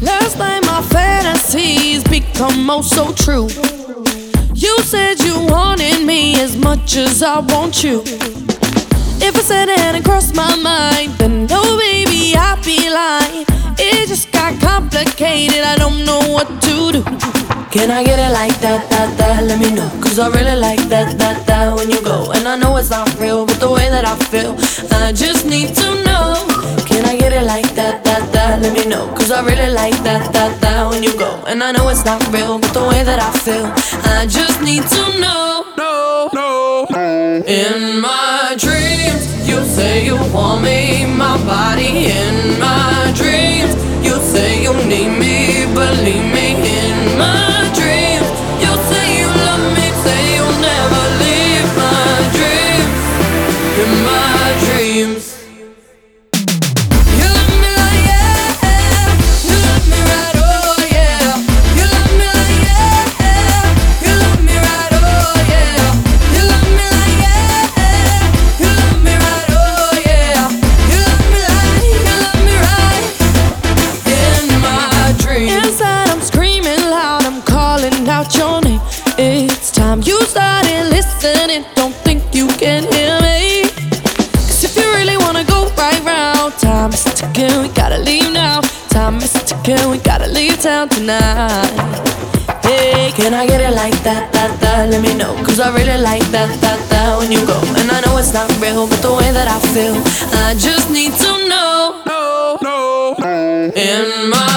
Last night my fantasies become oh so true. You said you wanted me as much as I want you. If I said it and crossed my mind, then no, baby, I'd be lying. It just got complicated, I don't know what to do. Can I get it like that, that, that? Let me know. Cause I really like that, that, that when you go. And I know it's not real, but the way that I feel, I just need to know. I really like that, that, that when you go. And I know it's not real, but the way that I feel, I just need to know. No, no, no. In my dreams, you say you want me, my body in you can hear me. Cause if you really wanna go right round, time is ticking, we gotta leave now. Time is ticking, we gotta leave town tonight. Hey, can I get it like that, that, that? Let me know. Cause I really like that, that, that when you go. And I know it's not real, but the way that I feel, I just need to know. No, no, no. In my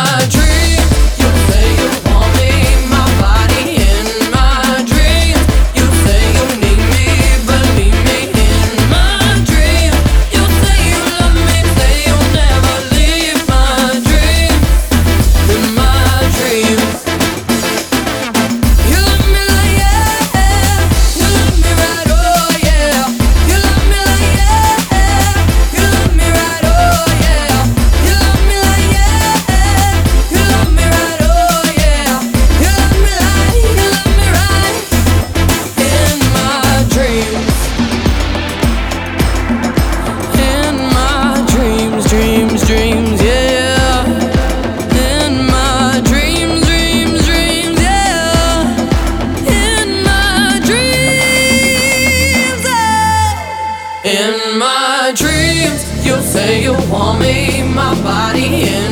yeah. In my dreams, dreams, dreams, yeah. In my dreams. In my dreams, you say you want me, my body in.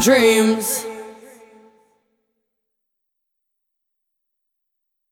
dreams.